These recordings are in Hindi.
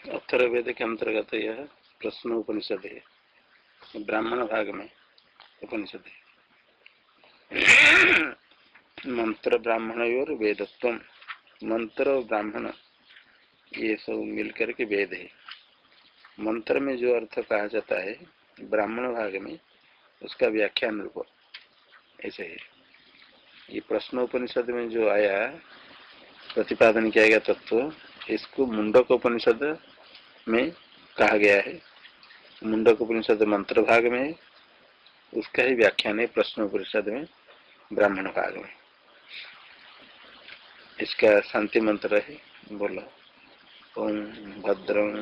अथर्वेद के अंतर्गत यह प्रश्न उपनिषद है ब्राह्मण भाग में उपनिषद। है मंत्र ब्राह्मण और वेदत्व। मंत्र और ब्राह्मण, ये सब मिलकर के वेद है। मंत्र में जो अर्थ कहा जाता है ब्राह्मण भाग में उसका व्याख्यान रूप, ऐसे है। ये प्रश्न उपनिषद में जो आया, प्रतिपादन किया गया तत्व इसको मुंडक उपनिषद में कहा गया है। मुंडक उपनिषद मंत्र भाग में, उसका ही व्याख्यान है प्रश्न उपनिषद में, ब्राह्मण भाग में। इसका शांति मंत्र है, बोलो। ओम भद्रम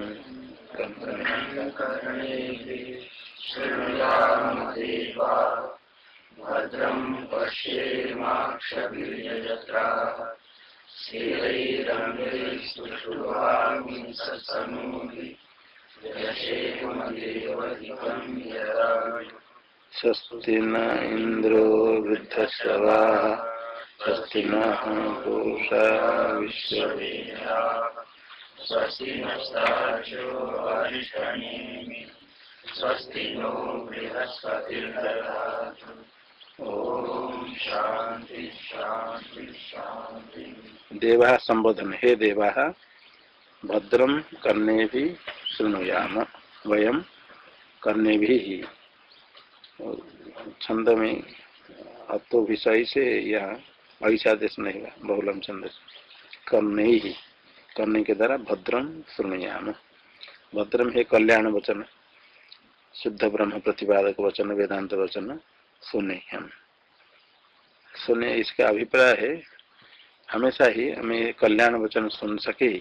भद्रम पश्येमाक्षभिर्यजत्राः स्वस्ति न इंद्रो वृद्धश्रवा स्वस्ति नोषा विश्व स्वस्ति अरिष्टनेमि स्वस्ति नो शांति देवा संबोधन। हे देवा भद्रम करने भी शुणुयाम। वयम करने भी। छंद में अतो विषय से यह ऐसा देश नहीं हुआ बहुलम छंद करने ही करने के द्वारा भद्रम शुणुयाम। भद्रम है कल्याण वचन, शुद्ध ब्रह्म प्रतिपादक वचन, वेदांत वचन सुने हम सुने, इसका अभिप्राय है, हमेशा ही हमें कल्याण वचन सुन सके,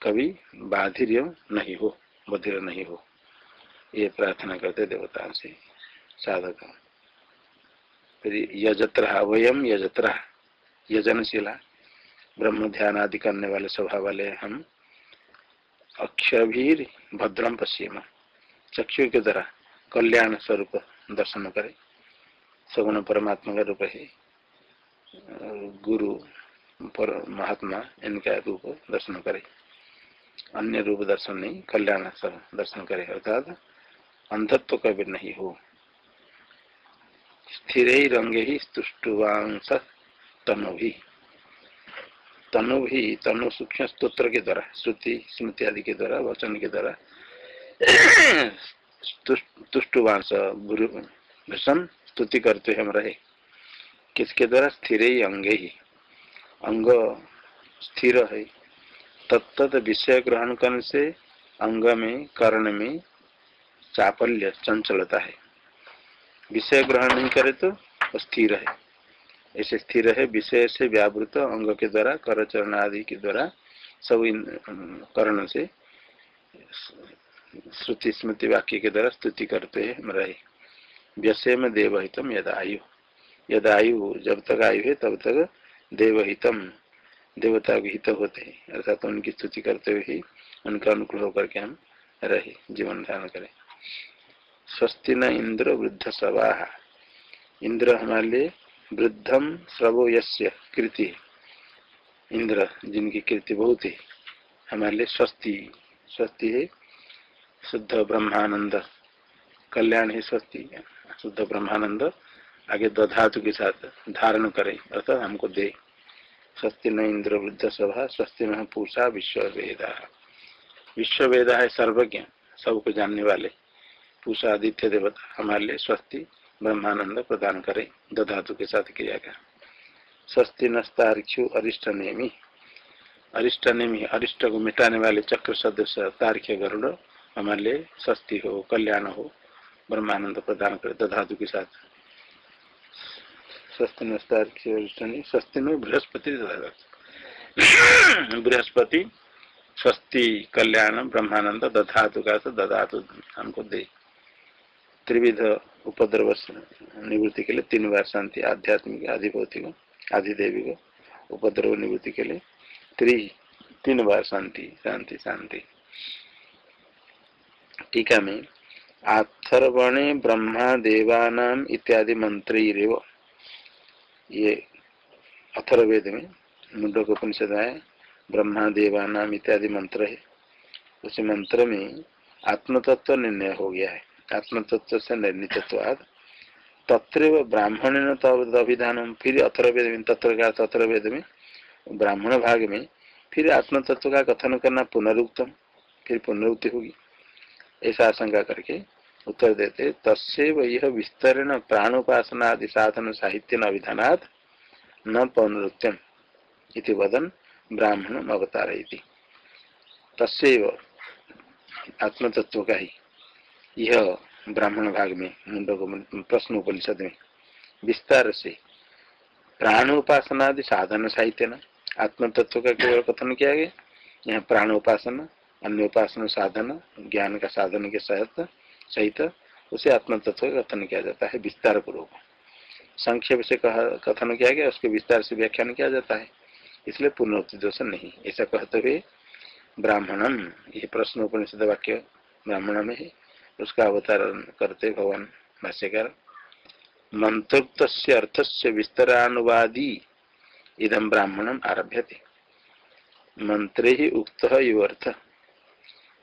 कभी बाधिर्य नहीं हो, बधिर नहीं हो। ये प्रार्थना करते देवता से, साधक। फिर यजत्रा वयम यजत्रा, यजनशीला, ब्रह्म ध्यान आदि करने वाले स्वभाव वाले हम अक्षभीर भद्रम पश्चिम चक्षु के द्वारा कल्याण स्वरूप दर्शन करे। सगुण परमात्मा का रूप है गुरु, पर महात्मा, इनका रूप दर्शन करे. अन्य रूप दर्शन नहीं, कल्याण सब दर्शन करे. अर्थात अंधत्व कभी नहीं हो. स्थिर ही रंगे ही स्तुष्टुवांश तनु भी तनु भी तनु सूक्ष्म स्त्रोत्र के द्वारा, श्रुति, स्मृति आदि के द्वारा, वचन के द्वारा तुष्टुवांश गुरु स्तुति करते हम रहे किसके द्वारा? स्थिर ही अंग ही। अंग स्थिर है। तत्त विषय ग्रहण करने से अंग में, कर्ण में चापल्य चंचलता है। विषय ग्रहण नहीं करे तो स्थिर है। ऐसे स्थिर है, विषय से व्यावृत अंग के द्वारा कर चरण आदि के द्वारा सब इन, कर्ण से श्रुति स्मृति वाक्य के द्वारा स्तुति करते हैं रहे व्यवसाय में देवहितम यद आयु। यद आयु, जब तक आयु है, तब तक देवहितम। देवता के हित होते हैं। अर्थात उनकी स्तुति करते हुए ही उनका अनुकूल होकर के हम रहे, जीवन धारण करें। स्वस्ति न इंद्र, वृद्ध सभा इंद्र हमारे लिए वृद्धम श्रवो यस्य कृति इंद्र जिनकी कृति बहुत है, हमारे लिए स्वस्ति। स्वस्ति है शुद्ध ब्रह्मानंद। कल्याण है स्वस्ति। शुद्ध ब्रह्मानंद आगे दधातु के साथ धारण करे। अर्थात हमको दे। स्वस्ति न इंद्र वृद्ध सभा स्वस्ति न पूषा विश्व वेदा। विश्व वेदा है सर्वज्ञ, सबको जानने वाले। पूषा आदित्य देवता, हमारे लिए स्वस्ति, ब्रह्मानंद प्रदान करे। दधातु के साथ किया गया। स्वस्ति नस्तार्क्षु अरिष्ट नेमी। अरिष्ट नेमी, अरिष्ट को मिटाने वाले चक्र सदस्य तार्क्य गरुड़, हमारे लिए स्वस्ति हो, कल्याण हो। ब्रह्मानंद प्रदान करे दधातु के साथ। स्वस्ति में बृहस्पति बृहस्पति, स्वस्ति कल्याण ब्रह्मानंद, दधातु का दधातु हमको दे। त्रिविध उपद्रव निवृत्ति के लिए तीन बार शांति, आध्यात्मिक आधिभौतिक आधिदेवी को उपद्रव निवृत्ति के लिए त्रि तीन बार शांति शांति शांति। टीका में आथर्वणे ब्रह्मा देवानाम इत्यादि मंत्री रेव ये अथर्वेद में मुंडक उपनिषद है ब्रह्मा देवानाम इत्यादि मंत्र है। उस मंत्र में आत्मतत्व निर्णय हो गया है। आत्मतत्व से निर्णितत्वाद। तत्र ब्राह्मण तद अभिधान, फिर अथर्वेद में तत्र का तथर्वेद में, ब्राह्मण भाग में, फिर आत्म तत्व का कथन करना पुनरुक्तम, फिर पुनरुक्ति होगी। ऐसा आशंका करके उत्तर देते तस्व यह विस्तरण प्राणोपासना आदि साधन साहित्य न अभिधानात न पुनरुक्तम इति वदन ब्राह्मण अवतार तस्व आत्मतत्व का ही यह ब्राह्मण भाग में मुंडो प्रश्न उपनिषद में विस्तार से प्राण उपासना आदि साधन साहित्य न आत्म तत्व का केवल कथन किया गया? यहाँ प्राण अन्य उपासना साधन, ज्ञान का साधन के सहित सहित उसे आत्म तत्व का कथन किया जाता है विस्तार पूर्वक संक्षेप से कथन किया गया, उसके विस्तार से व्याख्यान किया जाता है। इसलिए पूर्णोक्ति दोष नहीं, ऐसा कहते हुए ब्राह्मणम ये प्रश्न उपनिषद वाक्य ब्राह्मण में है, उसका अवतारण करते भगवान भाष्यकार मंत्रोक्त अर्थ से विस्तरानुवादी इदम ब्राह्मणम आरभ्य मंत्रे ही उक्त यो अर्थ।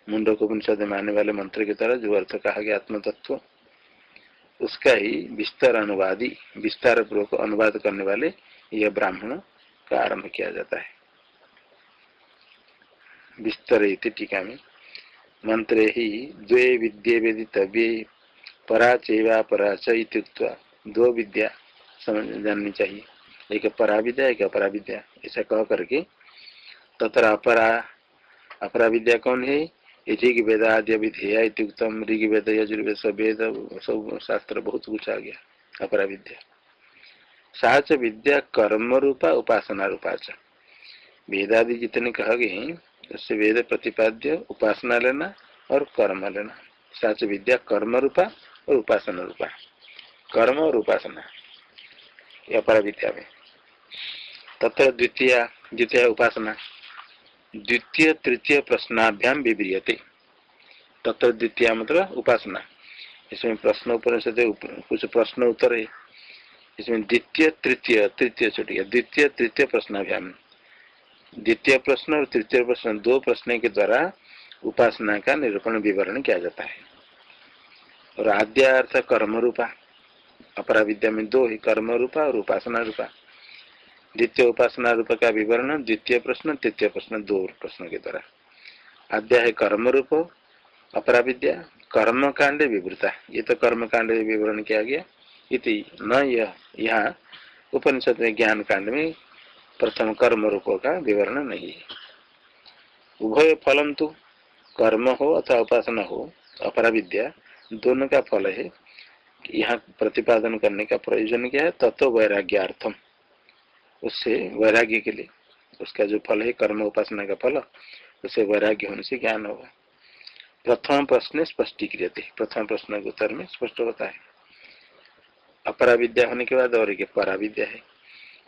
मुंडो को उपनिषद मानने वाले मंत्र के तरह जो अर्थ कहा गया आत्म तत्व उसका ही विस्तार अनुवादी, विस्तार पूर्वक अनुवाद करने वाले यह ब्राह्मण का आरंभ किया जाता है। विस्तर टीका में, मंत्रे ही द्वे विद्ये वेदितव्य, पराचेवा पराच दो विद्या समझ जाननी चाहिए। एक परा विद्या एक अपरा विद्या ऐसा कह करके तथा अपरा अपरा विद्या कौन है? ऋग वेद आदि विधेया इतुक्तम ऋग वेद यजुर्वेद सब वेद सब शास्त्र बहुत कुछ आ गया अपरा विद्या साच विद्या कर्म रूपा उपासना रूपा च। वेदादि जितने कह गए, उससे वेद प्रतिपाद्य, उपासना लेना और कर्म लेना। साच विद्या कर्म रूपा और उपासना रूपा। कर्म और उपासना अपरा विद्या में। तथा द्वितीय द्वितीय उपासना। द्वितीय तृतीय प्रश्नाभ्याम विव्रियते तथा द्वितीय मतलब उपासना। इसमें प्रश्न उपनिषद कुछ प्रश्न उत्तर है। इसमें द्वितीय, तृतीय तृतीय छुट्टी द्वितीय, तृतीय प्रश्नाभ्याम। द्वितीय प्रश्न और तृतीय प्रश्न दो प्रश्न के द्वारा उपासना का निरूपण विवरण किया जाता है। और आद्यार्थ कर्म रूपा अपरा विद्या में दो ही कर्म रूपा और उपासना रूपा। द्वितीय उपासना रूप का विवरण, द्वितीय प्रश्न, तृतीय प्रश्न दो प्रश्न के द्वारा। है कर्म रूप अपरा विद्या कर्म कांड विवृता। ये तो कर्म कांड विवरण किया गया। इति न यह यहाँ उपनिषद में ज्ञान कांड में प्रथम कर्म रूप का विवरण नहीं है। उभय फलम तो कर्म हो अथवा उपासना हो अपरा विद्या दोनों का फल है। यहाँ प्रतिपादन करने का प्रयोजन क्या है? तत्व वैराग्यार्थम। उससे वैराग्य के लिए, उसका जो फल है, कर्म उपासना का फल, उससे वैराग्य होने से ज्ञान होगा। प्रथम प्रश्न स्पष्टीक्रिय प्रथम प्रश्न के उत्तर में स्पष्ट होता है। अपरा विद्या होने के बाद और एक परा विद्या है।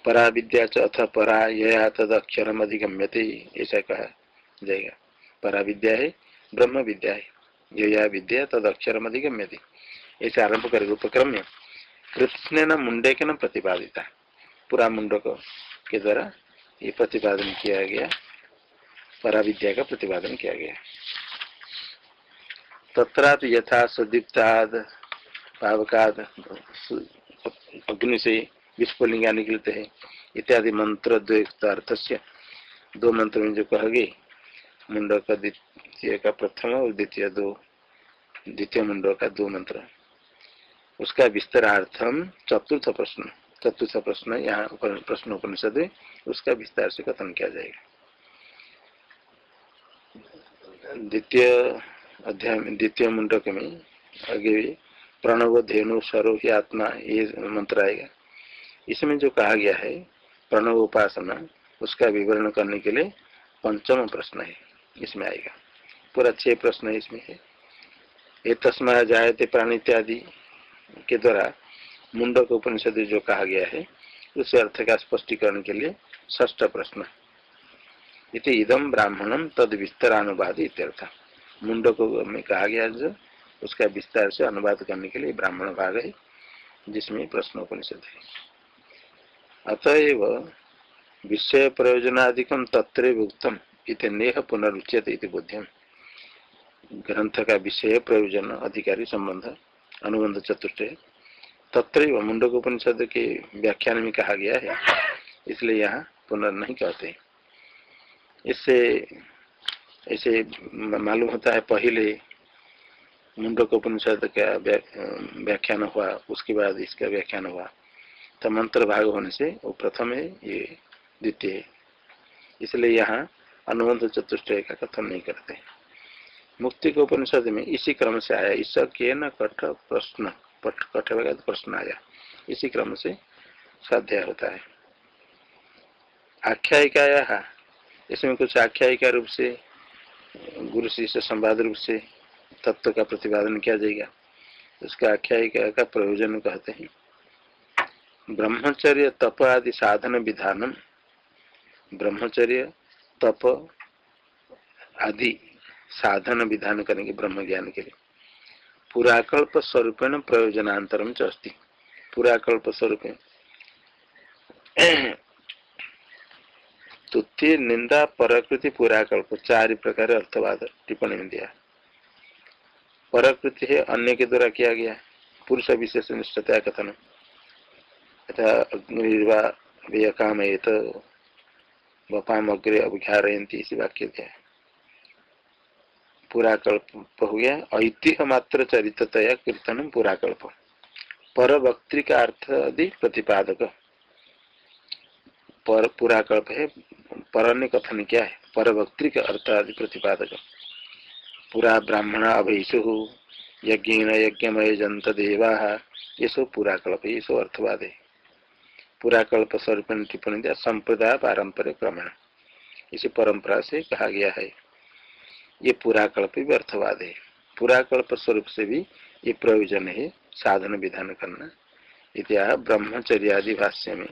परा विद्या अथ परा यह तद अक्षरम अधिगम्यते, ऐसा कहा जाएगा। परा विद्या है ब्रह्म विद्या है। यह विद्या तद अक्षरम अधिगम्यते। ऐसे आरंभ कर उपक्रम में कृष्ण न मुंडे के न प्रतिपादिता। पूरा मुंडक के द्वारा ये प्रतिपादन किया गया। पराविद्या का प्रतिपादन किया गया। तथा यथा सुदीप्ताद, पावकाद, अग्नि से विस्फुलिंगा निकलते हैं, इत्यादि मंत्र द्वैत से दो मंत्र में जो कह गए मुंडक का द्वितीय का प्रथम और द्वितीय दो, द्वितीय मुंडक का दो मंत्र। उसका विस्तरार्थम चतुर्थ प्रश्न। चतुर्थ प्रश्न, यहाँ प्रश्न उपनिषद है उसका विस्तार से कथन किया जाएगा। द्वितीय अध्याय द्वितीय मुंडक में, आगे प्रणव, धेनु स्वरो ही, आत्मा, ये मंत्र आएगा। इसमें जो कहा गया है, प्रणव उपासना, उसका विवरण करने के लिए पंचम प्रश्न है, इसमें आएगा। पूरा छह प्रश्न इसमें है ये तस्मा जायते प्राणी इत्यादि के द्वारा मुंडक उपनिषद जो कहा गया है, उस अर्थ का स्पष्टीकरण के लिए ष्ठ प्रश्न। इति इदम ब्राह्मणम तद विस्तार अनुवाद इत्यर्थ। मुंडक में कहा गया जो, उसका विस्तार से अनुवाद करने के लिए ब्राह्मण भाग है, जिसमें प्रश्न उपनिषद है। अतएव विषय प्रयोजनादिकम तत्र उत्तम इत नेह पुनरुच्यते बुद्धिम ग्रंथ का विषय प्रयोजन अधिकारी संबंध, अनुबंध चतुर्थ तत्र मुंडक उपनिषद के व्याख्यान में कहा गया है, इसलिए यहाँ पुनर् नहीं कहते इससे, ऐसे मालूम होता है पहले मुंडक उपनिषद का व्याख्यान हुआ, उसके बाद इसका व्याख्यान हुआ। तो मंत्र भाग होने से वो प्रथम है, ये द्वितीय है। इसलिए यहाँ अनुबंध चतुष्टय का कथन नहीं करते। मुक्ति के उपनिषद में इसी क्रम से आया, ईश्वर के न कठ प्रश्न। कठ तो प्रश्न आया इसी क्रम से साध्या होता है। आख्यायिका इसमें कुछ आख्यायिका रूप से, गुरु शिष्य संवाद रूप से तत्व का प्रतिपादन किया जाएगा। उसका आख्यायिका का प्रयोजन कहते हैं। ब्रह्मचर्य तप आदि साधन विधानम। ब्रह्मचर्य तप आदि साधन विधान करेंगे ब्रह्म ज्ञान के लिए। पुराकल्प स्वरूपेण प्रयोजनांतरम च अस्ति। पुराकल्प स्वरूप तुथ्य निंदा प्रकृति, पुराकल्प, चार प्रकार अर्थवाद, टिप्पणी में दिया। प्रकृति है, अन्य के द्वारा किया गया। पुरुष विशेष निष्ठता कथन। तथा अग्निर्वा काम बपाम अग्रे अभिघारयंती इसी वाक्य दिया पुराकल्प हो गया ऐतिह मात्र चरित्रतया कीर्तन पुराकल्प। पर वक्ति का अर्थ आदि प्रतिपादक। पर, पुराकल्प है पर कथन क्या है? पर वक्ति का अर्थ आदि प्रतिपादक। पुरा ब्राह्मण अभयसु यज्ञ यज्ञमय जंत देवा ये सब पुराकल्प ये सब अर्थवाद है। पुराकल्प स्वरूप टिप्पणी दिया, संप्रदाय पारंपरिक क्रमण। इसी परंपरा से कहा गया है। ये पुराकल्प भी अर्थवाद है। पुराकल्प स्वरूप से भी ये प्रयोजन है, साधन विधान करना। इतिहा ब्रह्मचर्य आदि भाष्य में।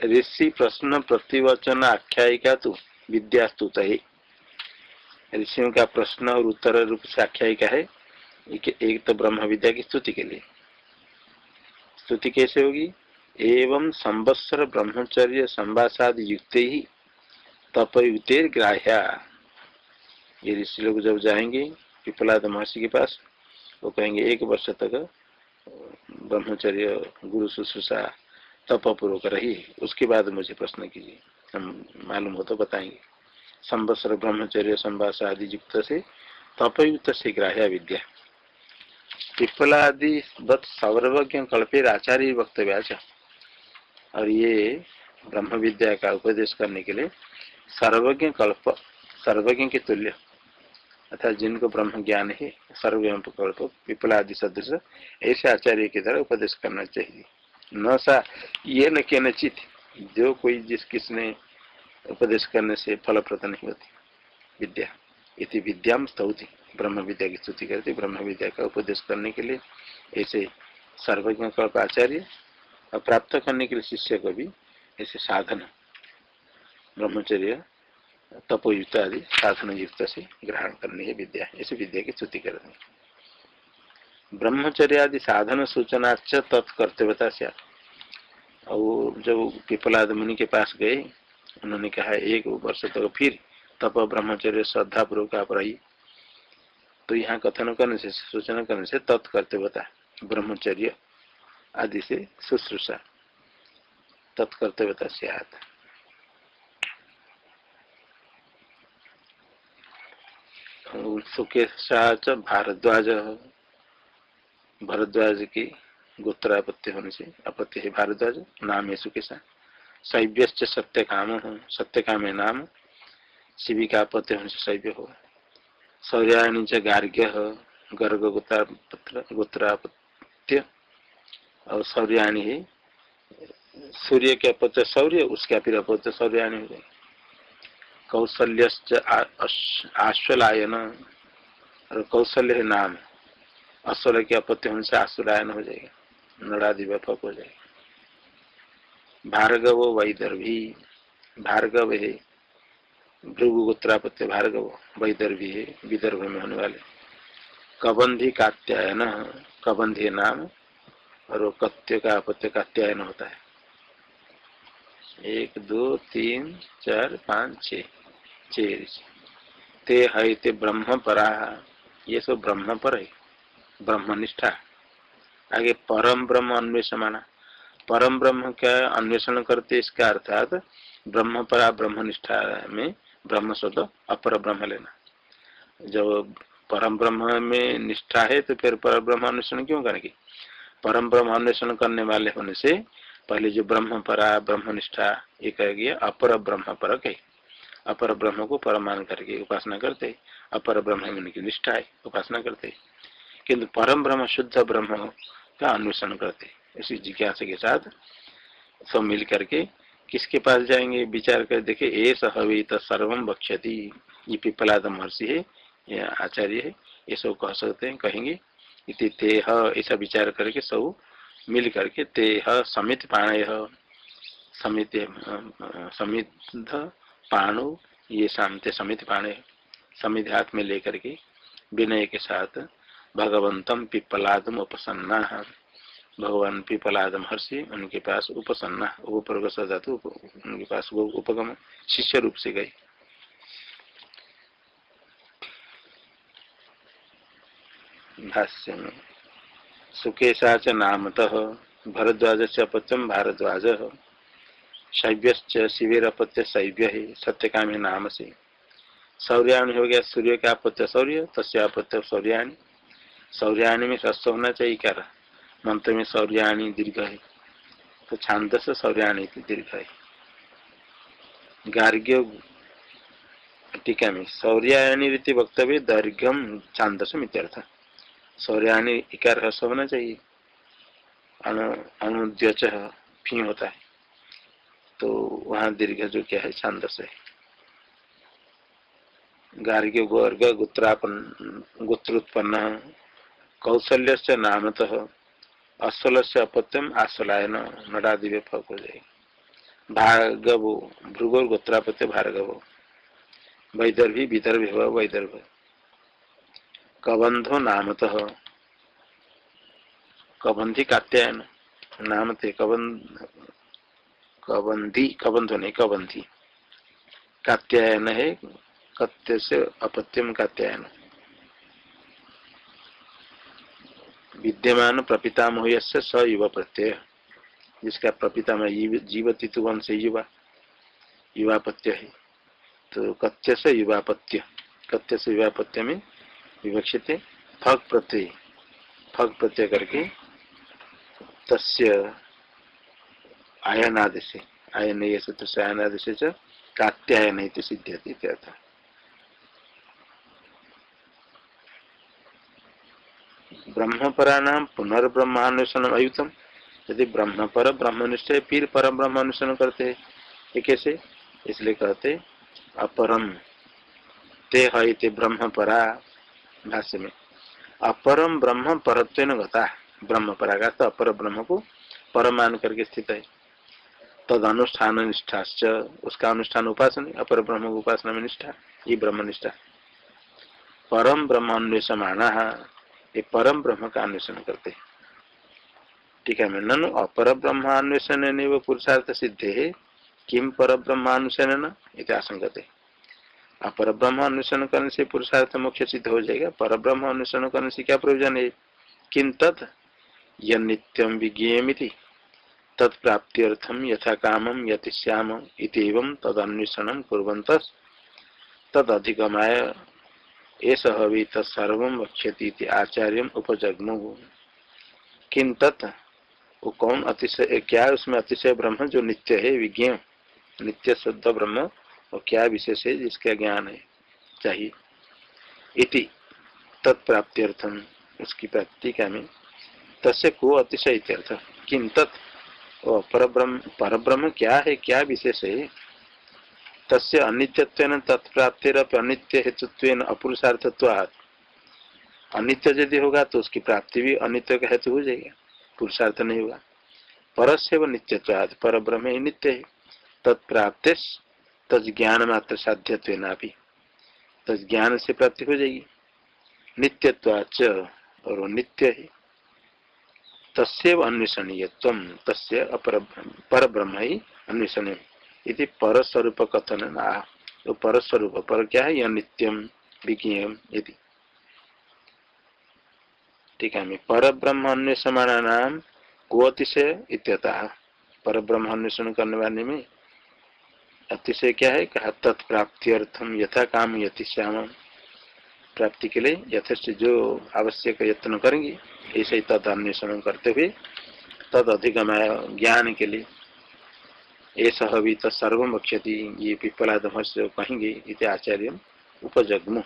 ऋषि प्रश्न प्रतिवचन आख्यायिका तो विद्यास्तुत है ऋषियों का प्रश्न और उत्तर रूप से आख्यायिका है। एक तो ब्रह्म विद्या की स्तुति के लिए। स्तुति कैसे होगी? एवं संवत्सर ब्रह्मचर्य संवासाद युक्त ही तपयुतेर ग्राह्या। ये ऋषि लोग जब जाएँगे पिपलाद महर्षि के पास, वो कहेंगे, एक वर्ष तक, ब्रह्मचर्य, गुरु शुश्रूषा तपपूर्वक रही। उसके बाद मुझे प्रश्न कीजिए। हम मालूम हो तो बताएँगे। संवत्सर ब्रह्मचर्य, संवास आदि युक्त से तपयुक्त से ग्राह्या विद्या। पिपलादि सर्वज्ञ कल्पे आचार्य वक्तव्य और ये ब्रह्म विद्या का उपदेश करने के लिए सर्वज्ञ कल्प सर्वज्ञ के तुल्य अर्थात जिनको ब्रह्म ज्ञान है सर्वज्ञ कल्प पिपला आदि सदृश, ऐसे आचार्य के द्वारा उपदेश करना चाहिए। न सा, ये न के नचित जो कोई जिस किसने उपदेश करने से फलप्रद नहीं होती। विद्या। इति विद्याम स्तौति। ब्रह्म विद्या की स्तुति करती ब्रह्म विद्या का उपदेश करने के लिए ऐसे सर्वज्ञ कल्प आचार्य, और प्राप्त करने के लिए शिष्य को भी ऐसे साधन। ब्रह्मचर्य, तपोयुक्त आदि साधन युक्त से ग्रहण करनी है विद्या। ऐसी विद्या की स्तुति करनी ब्रह्मचर्य आदि साधन सूचना तत्कर्तव्यता से और जब पिपलाद मुनि के पास गए, उन्होंने कहा, एक वर्ष तक तो फिर तप ब्रह्मचर्य श्रद्धा पूर्वक आप रही तो यहाँ कथन करने से, सूचना करने से तत्कर्तव्यता, ब्रह्मचर्य आदि से शुश्रूषा, तत्कर्तव्यता से आता सुकेशाच भारद्वाज भरद्वाज। की गोत्रापत्ति होने से अपत्य है भारद्वाज, नाम है सुकेशा। शैव्य सत्य काम हो सत्य काम है नाम। शिवी का अपत्य होने से शैव्य। हो सौर्याणी च गार्ग्य गर्ग गोत्रापत्र गोत्रापत्य। और सौर्याणी है, सूर्य के अपत्य सौर्य उसका फिर अपत्य सौर्याणी हो जाएगी कौशल्य आश्वलायन और कौशल्य नाम। अश्वल के अपत्य होने से आश्वलायन हो जाएगा। नड़ादि व्यापक हो जाएगा। भार्गव वैदर्भी, भार्गव है भृगु गोत्रापत्य भार्गव वैदर्भी है विदर्भ में होने वाले। कबंधी कात्यायन, कबंधी नाम, और कत्य का अपत्य कात्यायन होता है। एक, दो, तीन, चार, पाँच, छः। छह ते ब्रह्म परा। ये सब ब्रह्म पर है। ब्रह्मनिष्ठा। आगे परम ब्रह्म अन्वेषण माना। परम ब्रह्म क्या अन्वेषण करते इसका अर्थात ब्रह्म परा ब्रह्मनिष्ठा में ब्रह्म शब्द अपर ब्रह्म लेना। जब परम ब्रह्म में निष्ठा है तो फिर पर ब्रह्म अन्वेषण क्यों करेंगे? परम ब्रह्म अन्वेषण करने वाले होने से पहले जो ब्रह्म परा ब्रह्म निष्ठा ये कह गया अपर ब्रह्म पर है अपर ब्रह्म को परमान करके उपासना करते अपर ब्रह्म की निष्ठा है, उपासना करते। किंतु परम ब्रह्म, शुद्ध ब्रह्म का अन्वेषण करते। इसी जिज्ञासा के साथ सब मिल करके किसके पास जाएँगे? विचार कर देखे ऐसा हवे सर्वम बक्षति ये पिपलाद महर्षि है, ये आचार्य है, ये सब कह सकते हैं, कहेंगे, इति तेह, ऐसा विचार करके सब मिल करके, तेह समित पाणय। समित समित पाणु, ये शांति समित पाणे, समित हाथ में लेकर के विनय के साथ भगवंतम पिपलादम उपसन्ना। भगवान पिपलादम हर्षि, उनके पास उपसन्ना उपवर्ग सजातु उनके पास वो उपगम, शिष्य रूप से गए। भाष्य में सुकेशा च नामतः भरद्वाज से अपत्यम भारद्वाज। शैव्य शिविर अपत्य शैव्य है, सत्यकामी नाम से। सौर्याणी हो गया सूर्य का अपत्य सौर्य तस्य अपत्य सौर्याणी सौर्याणी में ह्रस्व होना चाहिए क्या मंत्र में सौर्याणी दीर्घ है। तो छांदस सौर्याणी दीर्घ है। गार्ग्य टीका में सौर्याणी रीति वक्तव्य दैर्घ्यम छांदस मित्यर्थ सौर्याणी इकार ह्रस्व होना चाहिए। अनुद्यच फ़ी होता है। तो वहाँ दीर्घ जो क्या है, छांदस है। गार्ग्य वर्ग गोत्रापन, गोत्रोत्पन्न कौशल्य से नामतः अश्वल से अपत्यम आश्वलायन नडादि फक हो जाएगी। भार्गवो भृगोर गोत्रापत्य भार्गव। वैदर्भी, विदर्भ वैदर्भ। कबंधो नामतः कबंधी कात्यायन नाम थे कबंध कबंधी, कबंधो नहीं कबंधी। कात्यायन है, कत्य से अपत्यम कात्यायन। विद्यमान प्रपितामह से स युवा प्रत्यय। जिसका प्रपितामह जीवती तो वंश युवा, युवापत्य है। तो कत्य से युवापत्य, कत्य से युवापत्य में विवक्षित है। फग प्रत्यय फग प्रत्यय करके तस्य आयनादेश आयन ये सूत्र से आयनादेश कात्यायन सिद्ध्यति ब्रह्मपराणाम पुनर्ब्रह्मान्वेषण अयुतम यदि ब्रह्म पर ब्रह्म निश्चय फिर पर ब्रह्म अनुष्ठान करते, ये कैसे? इसलिए कहते अपरम ते है ब्रह्म परा भाष्य में अपरम ब्रह्म परत्व गता। ब्रह्म परागा तो अपर ब्रह्म को पर मान करके स्थित है। तद अनुष्ठान निष्ठा उसका अनुष्ठान उपासना अपर ब्रह्म उपासना में निष्ठा, ये ब्रह्म निष्ठा परम ब्रह्म अन्वेषमाणा ये परम ब्रह्म का अन्वेषण करते हैं। ठीक है, मैं ननु, अपर ब्रह्मान्वेषण वो पुरुषार्थ सिद्धे है। किम पर ब्रह्मानुषण न? आशंकते अपर ब्रह्म अन्वेषण करने से पुरुषार्थ मुख्य सिद्ध हो जाएगा। पर ब्रह्म अन्वेषण करने से क्या प्रयोजन है? किम तत् यम विज्ञेयमिति। तत्प्राप्त्यर्थम यथा कामम यतिश्याम इतम तद अन्वेषण कुरंत तद अधिगमाय ऐसा हवि तत्सर्व वक्ष्यति आचार्य उपजग्मु। किन तत् कौन अतिशय क्या उसमें अतिशय ब्रह्म जो नित्य है, विज्ञ नित्य शुद्ध ब्रह्म और क्या विशेष है, जिसका ज्ञान है? चाहिए। इति तत्प्राप्त्यर्थम उसकी प्राप्ति का में? तस्य को अतिशय इत्यर्थ। तत् पर ब्रह्म क्या है, क्या विशेष है? तस्य अनित्यत्व तत्प्राप्तिर अनित्य हेतुत्व अपुरुषार्थत्वात्। अनित्य यदि होगा तो उसकी प्राप्ति भी अनित्य का हेतु हो जाएगा, पुरुषार्थ नहीं होगा। परस्य व नित्यत्वाद पर ब्रह्म ही नित्य है। तत्प्राप्त तज ज्ञान मात्र साध्यत्व ना भी तज ज्ञान से प्राप्ति हो जाएगी। नित्यत्वाच और नित्य है। तस्व अन्वेषणीय तस्य पर ब्रह्म ही अन्वेषण। इति परस्वरूप कथन तो परस्वरूप, पर क्या है? यह नित्यम विज्ञेयम यदि ठीक है पर ब्रह्म अन्वेषमाणा नाम को अतिशय इत्यतः पर ब्रह्म अन्वेषण करने वाले में अतिशय क्या है? कहा तत्प्राप्ति अर्थम यथा काम यति श्याम प्राप्ति के लिए यथेष्ट जो आवश्यक यत्न करेंगे, ऐसे ही तद अन्वेषण करते हुए, तद अधिगमय ज्ञान के लिए। ऐसा भी तत्सर्व वक्षति ये पिपलाद कहेंगे इति आचार्य उपजग्म।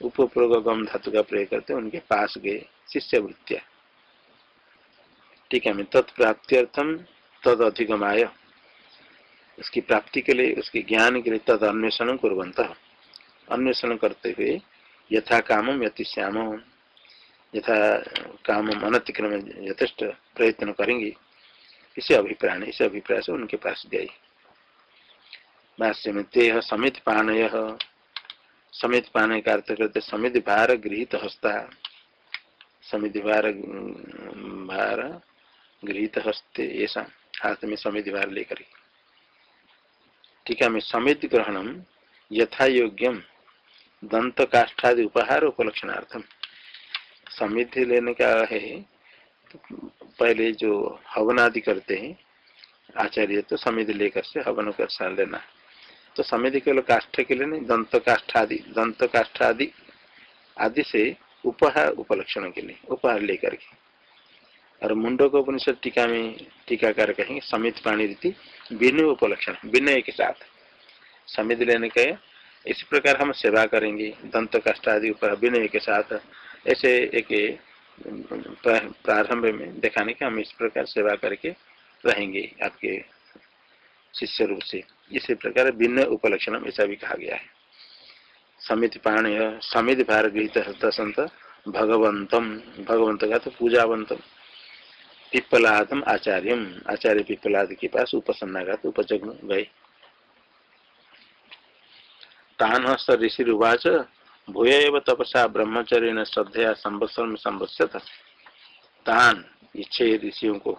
उपप्रोग गम धातु का प्रयोग करते उनके पास गए शिष्य वृत्तिया ठीक है, मैं तत्प्राप्त्यर्थम तद अधिगमाय। उसकी प्राप्ति के लिए, उसके ज्ञान के लिए तद अन्वेषण कुरंत अन्वेषण करते हुए यथा कामम यतिश्याम यथा काम अनतिक्रम यथेष्ट प्रयत्न करेंगे। इसे अभिप्राय इसे अभिप्राय से उनके पास गए भाष्य में तेह समित पानय समित पाने का अर्थ करते समित भार गृहित हस्ता। समित भार भार गृहित हस्ते, ऐसा हाथ में समित भार लेकर ठीक है, मैं समित ग्रहणम यथा योग्यम दंत काष्ठादि उपहार उपलक्षणार्थम समिति लेने का है। तो पहले जो हवन आदि करते हैं, आचार्य तो समिति लेकर से हवन कर लेना। तो समिति केवल काष्ठ के लिए नहीं दंत काष्ठ आदि दंत काष्ठ आदि से उपहार उपलक्षण के लिए, उपहार लेकर के। और मुंडो को उपनिषद टीका में टीकाकार कहेंगे, समित पाणी रीति, विनय उपलक्षण, विनय के साथ। समित लेने के इस प्रकार हम सेवा करेंगे, दंत कष्ट आदि उपहार विनय के साथ, ऐसे एक प्रारंभ में दिखाने के हम इस प्रकार सेवा करके रहेंगे आपके शिष्य रूप से। इसी प्रकार भिन्न उपलक्षण ऐसा भी कहा गया है। समिति पाण समिति भार गृहित संत, भगवंतम, भगवंत का तो पूजावंतम। पिप्पलादम आचार्यम, आचार्य पिप्पलाद के पास उपसन्ना का तो उपजग गए। तान ऋषि उवाच भूय एव तपसा ब्रह्मचर्य ने श्रद्धया संवत्सर में संवत्सत तान इच्छे ऋषियों को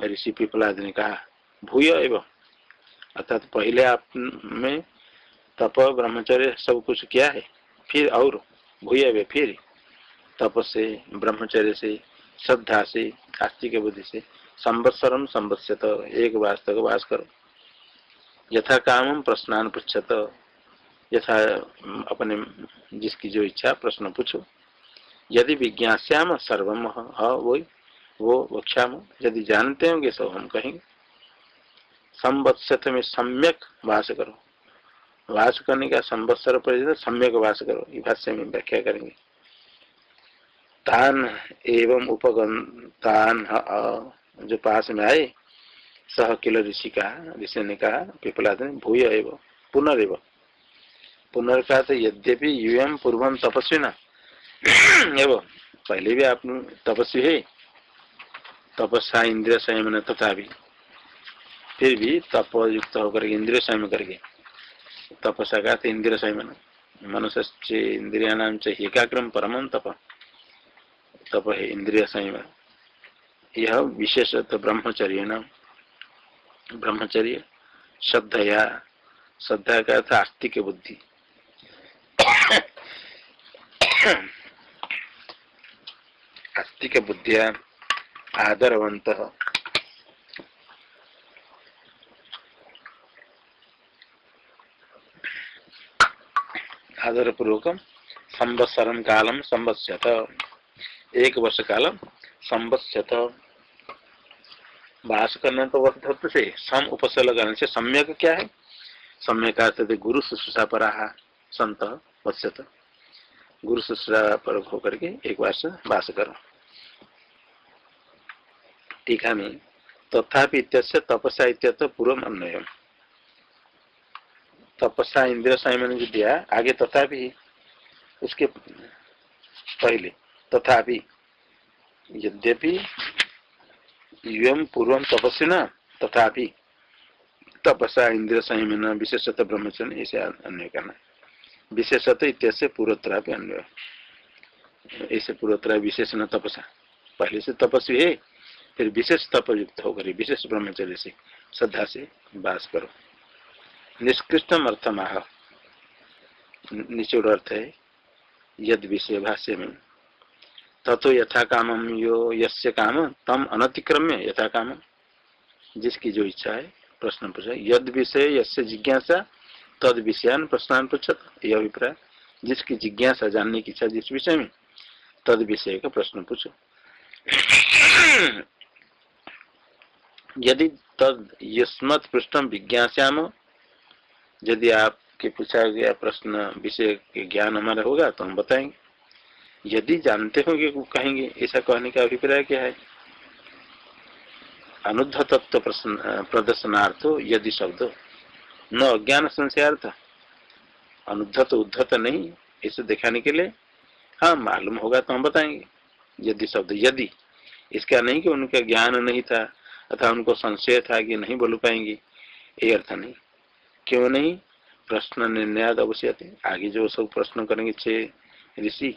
ऋषि पिपलाद ने कहा, भूय एव। अर्थात पहले आप में तप, ब्रह्मचर्य सब कुछ किया है, फिर और भूय फिर तप से, ब्रह्मचर्य से, श्रद्धा से, आस्तिक बुद्धि से संवत्सरम संवत्सत एक वास्तव वास करो। यथा काम प्रश्नान पृछत यथा अपने, जिसकी जो इच्छा, प्रश्न पूछो। यदि विज्ञास्याम सर्वम हाँ वो वक्षाम यदि जानते होंगे सब हम कहेंगे। संवत्सत में सम्यक वास करो। वास करने का संवत्सर पर सम्यक वास करो। ये भाष्य में व्याख्या करेंगे। तान एवं उपगन, तान जो पास में आए, सह किलो ऋषि का, ऋषि ने कहा, पिपलाद ने, भूय एवं, पुनर्व। पुनर्का तो यद्यपि यूएम पूर्वम तपस्वी न। एवं, पहले भी आप तपस्वी है। तपस्या इंद्रिय संयम तथा भी फिर भी तप युक्त होकर इंद्रिय संयम करके। तपस्या का इंद्रिय संयम मनुष्य इंद्रिया नाम चाहिए एकाग्रम परम तप। तप है इंद्रिय संयम। यह विशेषत ब्रह्मचर्य न ब्रह्मचर्य श्रद्धया श्रद्धा का अर्थ आस्तिक बुद्धि। आस्तिक बुद्धिया आदरवंत आदर पूर्वक संवत्सरम कालम संवत्स्यत। एक वर्ष कालम संवत्स्यत। वास करने तो वक्त से सम उपसल करने से सम्यक क्या है? सम्यक गुरु शुश्रूषा पर संत वत्स्यत। गुरु शुश्रा पर होकर के एक वर्ष वास करो टीका में तथापि इत्यस्य तपस्या इत्यर्थ पूर्व अन्वय तपस्या इंद्रिय संयम ने दिया आगे तथापि उसके पहले तथापि यद्यपि युम पूर्व तपस्या न तथापि तपस्या इंद्रिय संयम विशेषतः ब्रह्मचर्य ऐसे अन्वय करना विशेषत इत्यस्य पूर्वोत्तरा भी अन्वय। ऐसे पूर्वोत्तरा विशेष न तपसा। पहले से तपस्वी है, फिर विशेष तप युक्त होकर विशेष ब्रह्मचर्य से श्रद्धा से वास करो। निष्कृष्टम अर्थमाह। निचोड़ अर्थ है, यद विषय भाष्य में ततो यथा काम यो यस्य काम, तम अनतिक्रम्य यथा काम। जिसकी जो इच्छा है, प्रश्न पूछा। यद विषय यस्य जिज्ञासा तद विषयान प्रश्न पृछत यह अभिप्राय। जिसकी जिज्ञासा जानने की इच्छा जिस विषय में तद विषय का प्रश्न पूछो। यदि तद यस्मत पृष्ठम विज्ञास्याम यदि आपके पूछा गया प्रश्न विषय के ज्ञान हमारा होगा तो हम बताएँगे। यदि जानते होंगे कहेंगे, ऐसा कहने का अभिप्राय क्या है? अनुद्ध तत्व प्रदर्शनार्थ यदि शब्द। न अज्ञान संशयार्थ। अनुद्धत उद्धत नहीं, इसे दिखाने के लिए। हाँ मालूम होगा तो हम बताएँगे। यदि शब्द यदि, इसका नहीं कि उनका ज्ञान नहीं था अथवा उनको संशय था कि नहीं बोल पाएँगे। ये अर्थ नहीं। क्यों नहीं? प्रश्न निर्णय अवश्य आगे जो सब प्रश्न करेंगे छह ऋषि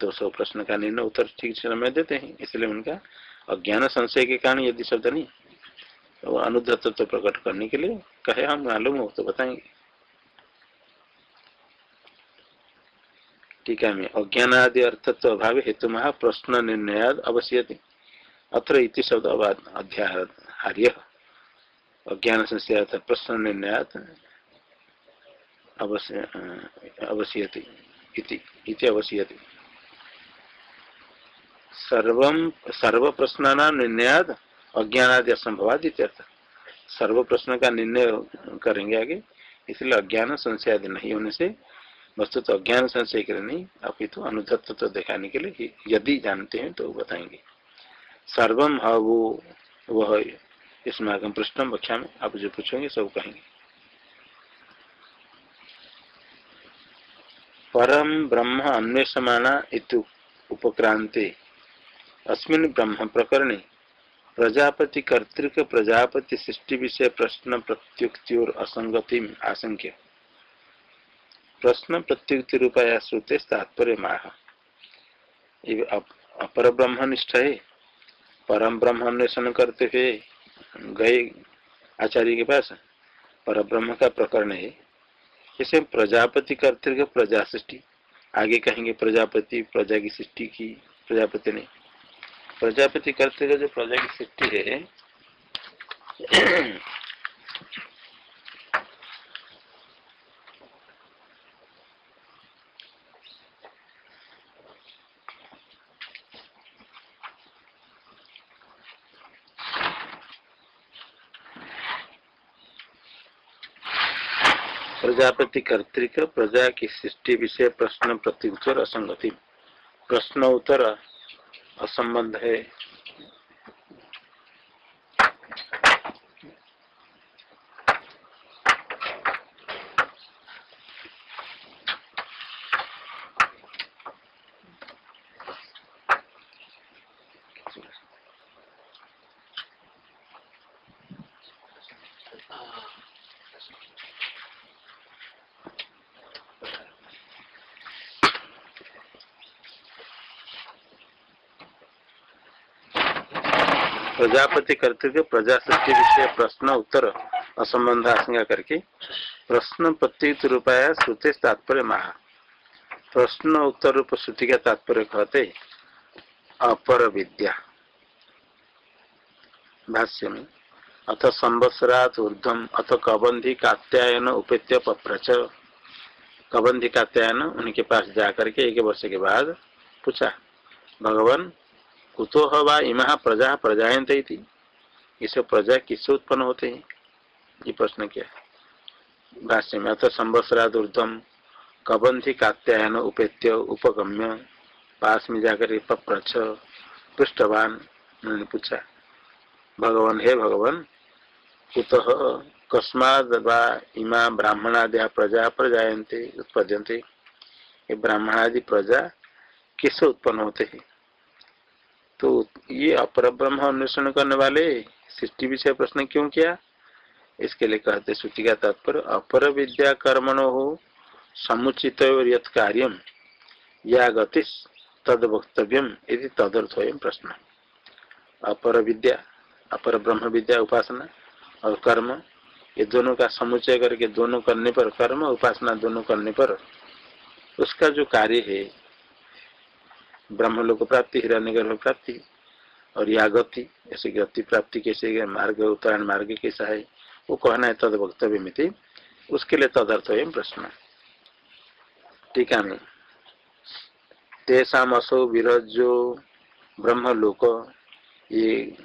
तो सब प्रश्न का निर्णय उत्तर ठीक से समय देते हैं। इसलिए उनका अज्ञान संशय के कारण यदि शब्द नहीं। तो अनुद्धत तो प्रकट करने के लिए कहे हम मालूम हो तो बताएँगे। टीका में अज्ञान आदि अर्थत्व अभाव हेतु महा प्रश्न निर्णयाद अवश्य अत्र इति शब्द अध्याहार्य अज्ञान संशय प्रश्न निर्णयात अवश्य अवश्यति। इति अवश्यति। सर्व सर्व प्रश्न निर्णयाद अज्ञानादि असंभवाद इत्यर्थ सर्व प्रश्न का निर्णय करेंगे आगे। इसलिए अज्ञान संशय आदि नहीं होने से वस्तु तो अज्ञान संशय के लिए नहीं अपितु तो अनुदत्त तो दिखाने के लिए यदि जानते हैं तो बताएँगे। सर्वम वो वह आगम प्रश्न व्याख्या में, आप जो पूछेंगे सब कहेंगे। परम ब्रह्म अन्वेषमाना इतु उपक्रांते। अस्मिन ब्रह्म प्रकरणे प्रजापति कर्तृक प्रजापति सृष्टि विषय प्रश्न प्रत्युक्ति और असंगति आशंक्य। प्रश्न प्रत्युक्ति रूपाया श्रुते तात्पर्य माह। अपर ब्रह्म निष्ठ है, परम ब्रह्म अन्वेषण करते हुए गए आचार्य के पास पर ब्रह्म का प्रकरण है। इसे प्रजापति कर्तृक प्रजा सृष्टि, आगे कहेंगे प्रजापति, प्रजा की सृष्टि की, प्रजापति ने प्रजापति करते हुए जो प्रजा की सृष्टि है, प्रजापति कर्तिक प्रजा की सृष्टि विषय प्रश्न प्रत्युत्तर असंगति। प्रश्न उत्तर असंबंध है। प्रजापति कर्तव्य प्रजा सत्य विषय प्रश्न, उत्तर असंबंध आशंका करके। प्रश्न प्रत्युत रूपाया श्रुते तात्पर्य महा। प्रश्न उत्तर रूप श्रुति का तात्पर्य कहते, अपर विद्या। भाष्य में अथ संवत्सरात ऊर्धम अथ कबंधी कात्यायन उपेत्य पप्रच। कबंधी कात्यायन उनके पास जाकर के एक वर्ष के बाद पूछा, भगवान कुतो हवा इमा प्रजा प्रजायंत इसे प्रजा किससे उत्पन्न होते हैं? ये प्रश्न क्या है? भाष्य में, अथ संवत्सराद ऊर्धम कबंधी कात्यायन उपेत्य उपगम्य पास में जाकर पप्रछ पृष्ठवान उन्होंने पूछा, भगवान, हे भगवान, कुत कस्माद इमा ब्राह्मणाद्या प्रजा प्रजायन्ते, उत्पद्यन्ते? ये ब्राह्मणादि प्रजा किससे उत्पन्न होते हैं? तो ये अपर ब्रह्म अन्वेषण करने वाले सृष्टि विषय प्रश्न क्यों किया? इसके लिए कहते श्रुति का तात्पर्य अपर विद्या कर्मण हो समुचित कार्यम या गतिश तद वक्तव्यम यदि तदर्थ प्रश्न। अपर विद्या अपर ब्रह्म विद्या उपासना और कर्म, ये दोनों का समुचय करके दोनों करने पर कर्म, उपासना दोनों करने पर उसका जो कार्य है ब्रह्म लोक प्राप्ति हिरण्य गर्भ प्राप्ति और या गति ऐसे गति प्राप्ति कैसे मार्ग, उत्तरायण मार्ग कैसा है, वो कहना है तद वक्तव्य में थी उसके लिए तदर्थ है प्रश्न। टीका में तेषाम असो विरजो ब्रह्मलोक, ये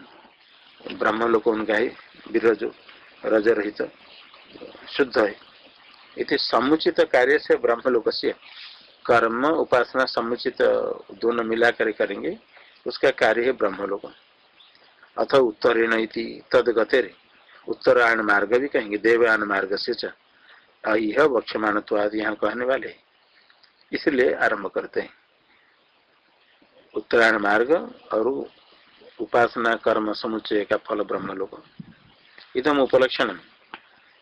ब्रह्मलोक उनका है, विरजो रज रहित शुद्ध है। इति समुचित कार्य से ब्रह्मलोक से कर्म उपासना समुचित दोनों मिला कर करेंगे, उसका कार्य है ब्रह्मलोक अथ उत्तरेण तद गतेरे उत्तरायण मार्ग भी कहेंगे, देवयान मार्ग से यह वक्षमाणत्वाद यहाँ कहने वाले इसलिए आरंभ करते हैं। उत्तरायण मार्ग और उपासना कर्म समुच्चय का फल ब्रह्म लोग इधम उपलक्षण